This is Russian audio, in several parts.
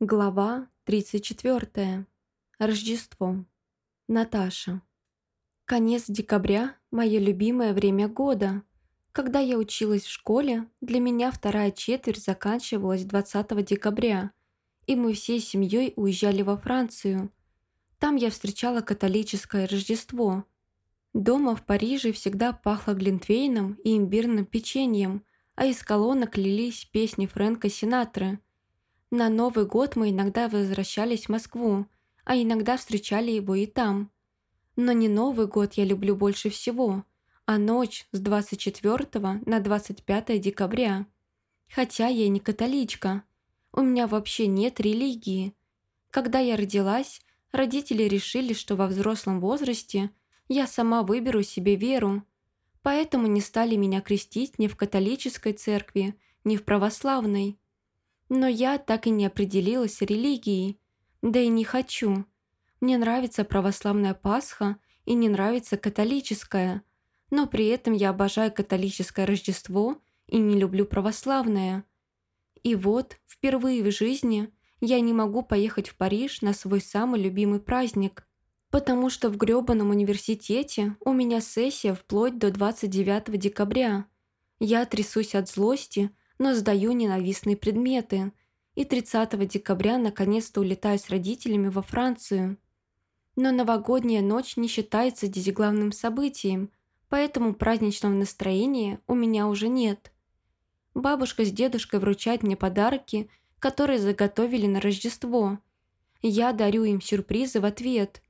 Глава 34. Рождество. Наташа. Конец декабря – мое любимое время года. Когда я училась в школе, для меня вторая четверть заканчивалась 20 декабря, и мы всей семьей уезжали во Францию. Там я встречала католическое Рождество. Дома в Париже всегда пахло глинтвейном и имбирным печеньем, а из колонок лились песни Фрэнка Синатры – на Новый год мы иногда возвращались в Москву, а иногда встречали его и там. Но не Новый год я люблю больше всего, а ночь с 24 на 25 декабря. Хотя я не католичка. У меня вообще нет религии. Когда я родилась, родители решили, что во взрослом возрасте я сама выберу себе веру. Поэтому не стали меня крестить ни в католической церкви, ни в православной. Но я так и не определилась религией. Да и не хочу. Мне нравится православная Пасха и не нравится католическая. Но при этом я обожаю католическое Рождество и не люблю православное. И вот, впервые в жизни я не могу поехать в Париж на свой самый любимый праздник, потому что в грёбаном университете у меня сессия вплоть до 29 декабря. Я трясусь от злости, но сдаю ненавистные предметы. И 30 декабря наконец-то улетаю с родителями во Францию. Но новогодняя ночь не считается здесь главным событием, поэтому праздничного настроения у меня уже нет. Бабушка с дедушкой вручают мне подарки, которые заготовили на Рождество. Я дарю им сюрпризы в ответ.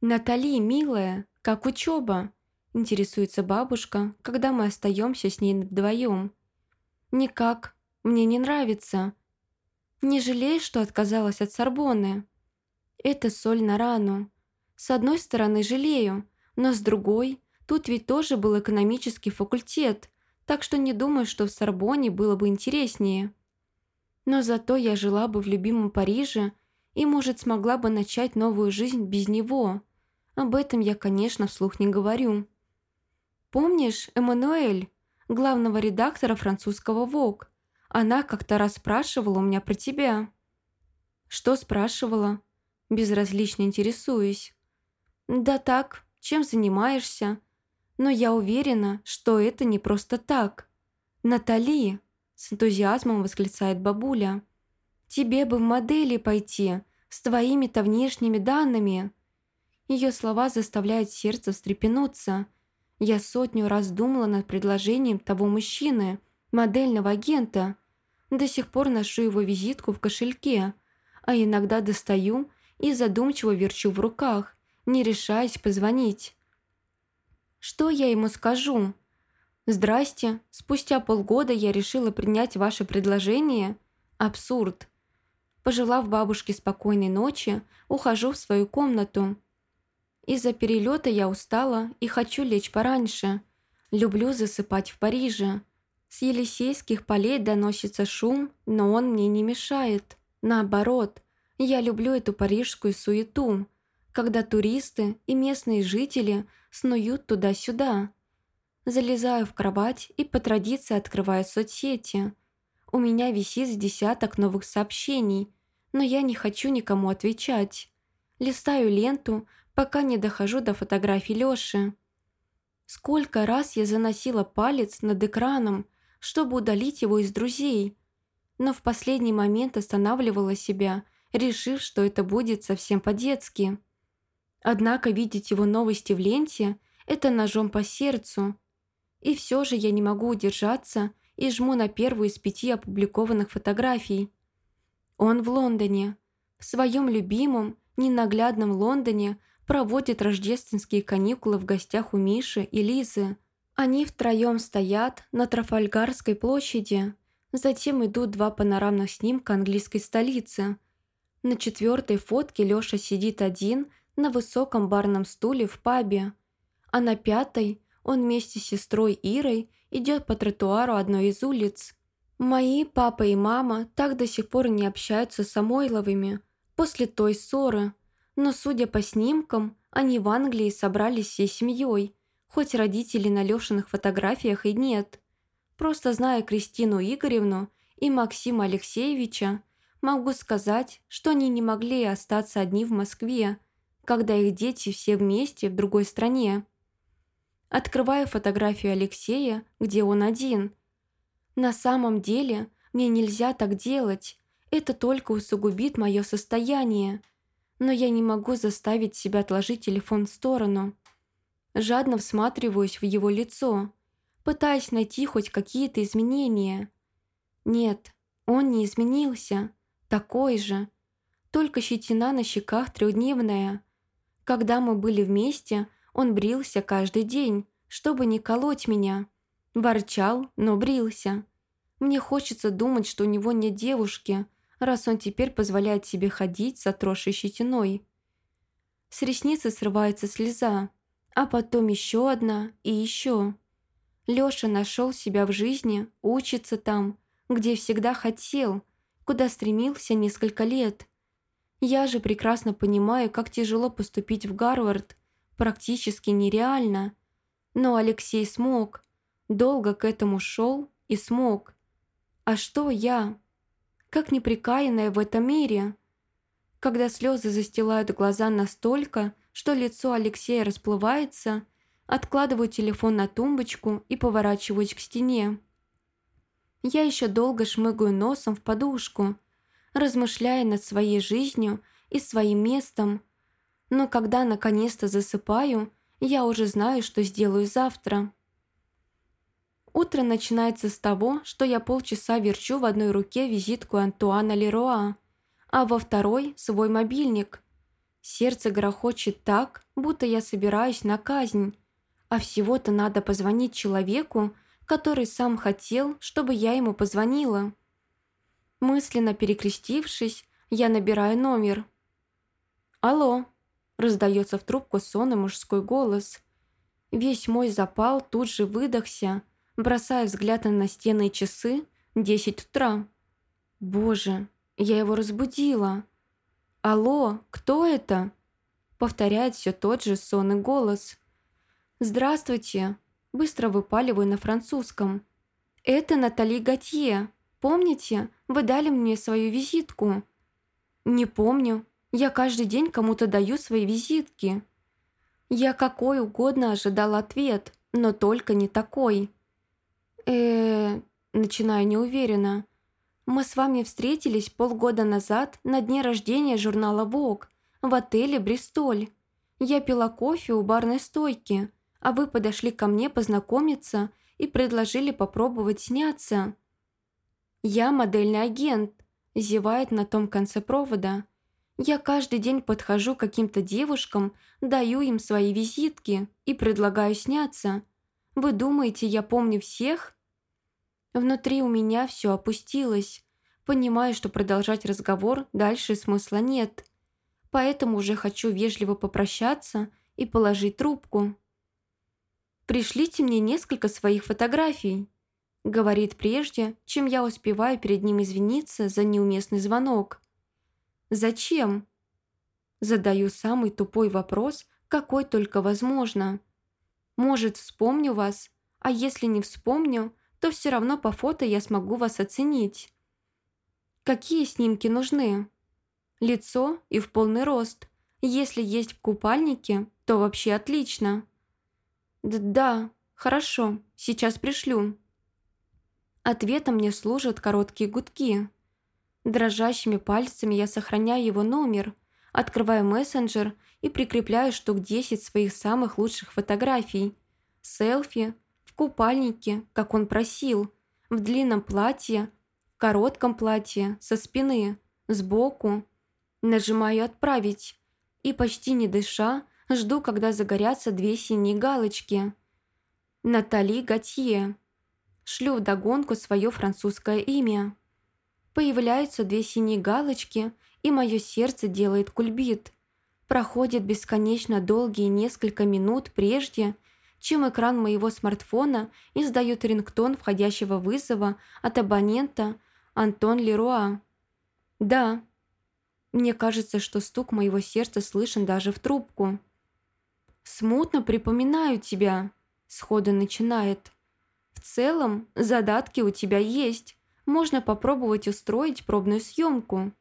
«Натали, милая, как учеба?» – интересуется бабушка, когда мы остаемся с ней вдвоем. «Никак. Мне не нравится. Не жалеешь, что отказалась от Сорбонны?» «Это соль на рану. С одной стороны, жалею, но с другой, тут ведь тоже был экономический факультет, так что не думаю, что в Сорбоне было бы интереснее. Но зато я жила бы в любимом Париже и, может, смогла бы начать новую жизнь без него. Об этом я, конечно, вслух не говорю. Помнишь, Эммануэль?» Главного редактора французского ВОК. Она как-то раз спрашивала у меня про тебя». «Что спрашивала?» Безразлично интересуюсь. «Да так, чем занимаешься?» «Но я уверена, что это не просто так». «Натали!» – с энтузиазмом восклицает бабуля. «Тебе бы в модели пойти, с твоими-то внешними данными». Ее слова заставляют сердце встрепенуться – я сотню раз думала над предложением того мужчины, модельного агента. До сих пор ношу его визитку в кошельке, а иногда достаю и задумчиво верчу в руках, не решаясь позвонить. Что я ему скажу? «Здрасте, спустя полгода я решила принять ваше предложение. Абсурд». Пожелав бабушке спокойной ночи, ухожу в свою комнату. Из-за перелета я устала и хочу лечь пораньше. Люблю засыпать в Париже. С Елисейских полей доносится шум, но он мне не мешает. Наоборот, я люблю эту парижскую суету, когда туристы и местные жители снуют туда-сюда. Залезаю в кровать и по традиции открываю соцсети. У меня висит десяток новых сообщений, но я не хочу никому отвечать. Листаю ленту, пока не дохожу до фотографий Лёши. Сколько раз я заносила палец над экраном, чтобы удалить его из друзей, но в последний момент останавливала себя, решив, что это будет совсем по-детски. Однако видеть его новости в ленте – это ножом по сердцу. И все же я не могу удержаться и жму на первую из пяти опубликованных фотографий. Он в Лондоне. В своем любимом, ненаглядном Лондоне проводит рождественские каникулы в гостях у Миши и Лизы. Они втроем стоят на Трафальгарской площади. Затем идут два панорамных снимка английской столицы. На четвертой фотке Лёша сидит один на высоком барном стуле в пабе. А на пятой он вместе с сестрой Ирой идет по тротуару одной из улиц. Мои папа и мама так до сих пор не общаются с Самойловыми после той ссоры – но, судя по снимкам, они в Англии собрались всей семьей, хоть родителей на Лешиных фотографиях и нет. Просто зная Кристину Игоревну и Максима Алексеевича, могу сказать, что они не могли остаться одни в Москве, когда их дети все вместе в другой стране. Открываю фотографию Алексея, где он один. На самом деле мне нельзя так делать, это только усугубит мое состояние. Но я не могу заставить себя отложить телефон в сторону. Жадно всматриваюсь в его лицо, пытаясь найти хоть какие-то изменения. Нет, он не изменился, такой же. Только щетина на щеках трехдневная. Когда мы были вместе, он брился каждый день, чтобы не колоть меня. Ворчал, но брился. Мне хочется думать, что у него нет девушки, раз он теперь позволяет себе ходить с отросшей щетиной. С ресницы срывается слеза, а потом еще одна и еще. Лёша нашел себя в жизни, учится там, где всегда хотел, куда стремился несколько лет. Я же прекрасно понимаю, как тяжело поступить в Гарвард, практически нереально. Но Алексей смог, долго к этому шел и смог. А что я? Как неприкаянная в этом мире? Когда слезы застилают глаза настолько, что лицо Алексея расплывается – Откладываю телефон на тумбочку и поворачиваюсь к стене. Я еще долго шмыгаю носом в подушку, размышляя над своей жизнью и своим местом. Но когда наконец-то засыпаю, я уже знаю, что сделаю завтра. Утро начинается с того, что я полчаса верчу в одной руке визитку Антуана Леруа, а во второй – свой мобильник. Сердце грохочет так, будто я собираюсь на казнь, а всего-то надо позвонить человеку, который сам хотел, чтобы я ему позвонила. Мысленно перекрестившись, я набираю номер. «Алло», – раздается в трубку сонный мужской голос. Весь мой запал тут же выдохся, бросая взгляд на настенные часы, десять утра. «Боже, я его разбудила!» «Алло, кто это?» – повторяет все тот же сонный голос – «Здравствуйте!» Быстро выпаливаю на французском. «Это Натали Готье. Помните, вы дали мне свою визитку?» «Не помню. Я каждый день кому-то даю свои визитки». Я какой угодно ожидал ответ, но только не такой. Э начинаю неуверенно. «Мы с вами встретились полгода назад на дне рождения журнала Vogue в отеле «Бристоль». Я пила кофе у барной стойки, а вы подошли ко мне познакомиться и предложили попробовать сняться. Я модельный агент, зевает на том конце провода. Я каждый день подхожу к каким-то девушкам, даю им свои визитки и предлагаю сняться. Вы думаете, я помню всех? Внутри у меня все опустилось. Понимаю, что продолжать разговор дальше смысла нет. Поэтому уже хочу вежливо попрощаться и положить трубку. «Пришлите мне несколько своих фотографий», говорит прежде, чем я успеваю перед ним извиниться за неуместный звонок. «Зачем?» Задаю самый тупой вопрос, какой только возможно. «Может, вспомню вас, а если не вспомню, то все равно по фото я смогу вас оценить». «Какие снимки нужны?» «Лицо и в полный рост. Если есть в купальнике, то вообще отлично». «Да, хорошо, сейчас пришлю». Ответом мне служат короткие гудки. Дрожащими пальцами я сохраняю его номер, открываю мессенджер и прикрепляю штук 10 своих самых лучших фотографий. Селфи, купальнике, как он просил, в длинном платье, в коротком платье, со спины, сбоку. Нажимаю «Отправить» и, почти не дыша, Жду, когда загорятся две синие галочки. Натали Готье. Шлю вдогонку свое французское имя. Появляются две синие галочки, и мое сердце делает кульбит. Проходит бесконечно долгие несколько минут прежде, чем экран моего смартфона издает рингтон входящего вызова от абонента Антон Леруа. «Да». Мне кажется, что стук моего сердца слышен даже в трубку. «Смутно припоминаю тебя», – сходу начинает. «В целом, задатки у тебя есть. можно попробовать устроить пробную съемку.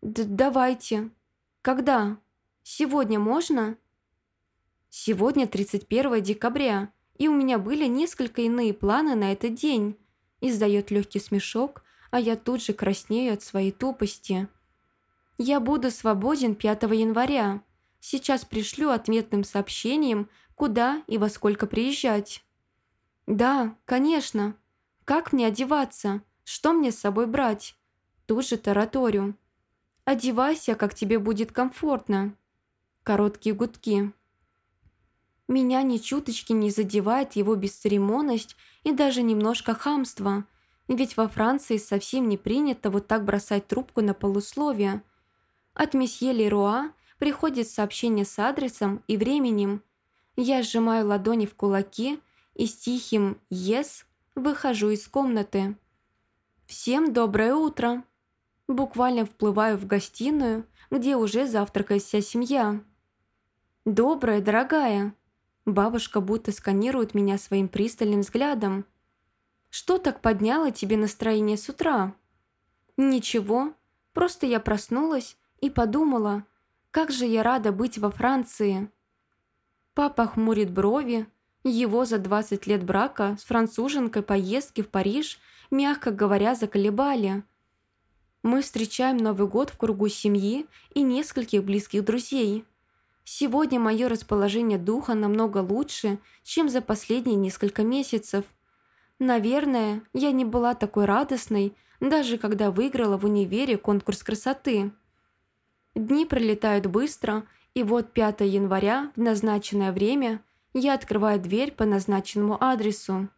Д «Давайте. Когда? Сегодня можно?» «Сегодня 31 декабря, и у меня были несколько иные планы на этот день», издает легкий смешок, а я тут же краснею от своей тупости. «Я буду свободен 5 января. Сейчас пришлю отметным сообщением, куда и во сколько приезжать». «Да, конечно. Как мне одеваться? Что мне с собой брать?» Тут же тараторю. «Одевайся, как тебе будет комфортно». Короткие гудки. Меня ни чуточки не задевает его бесцеремонность и даже немножко хамство, ведь во Франции совсем не принято вот так бросать трубку на полусловие. От месье Леруа приходит сообщение с адресом и временем. Я сжимаю ладони в кулаки и с тихим «Ес» выхожу из комнаты. «Всем доброе утро!» Буквально вплываю в гостиную, где уже завтракает вся семья. «Доброе, дорогая!» Бабушка будто сканирует меня своим пристальным взглядом. «Что так подняло тебе настроение с утра?» «Ничего, просто я проснулась и подумала, как же я рада быть во Франции». Папа хмурит брови, его за 20 лет брака с француженкой поездки в Париж, мягко говоря, заколебали. Мы встречаем Новый год в кругу семьи и нескольких близких друзей. Сегодня мое расположение духа намного лучше, чем за последние несколько месяцев. Наверное, я не была такой радостной, даже когда выиграла в универе конкурс красоты. Дни пролетают быстро, и вот 5 января в назначенное время – я открываю дверь по назначенному адресу.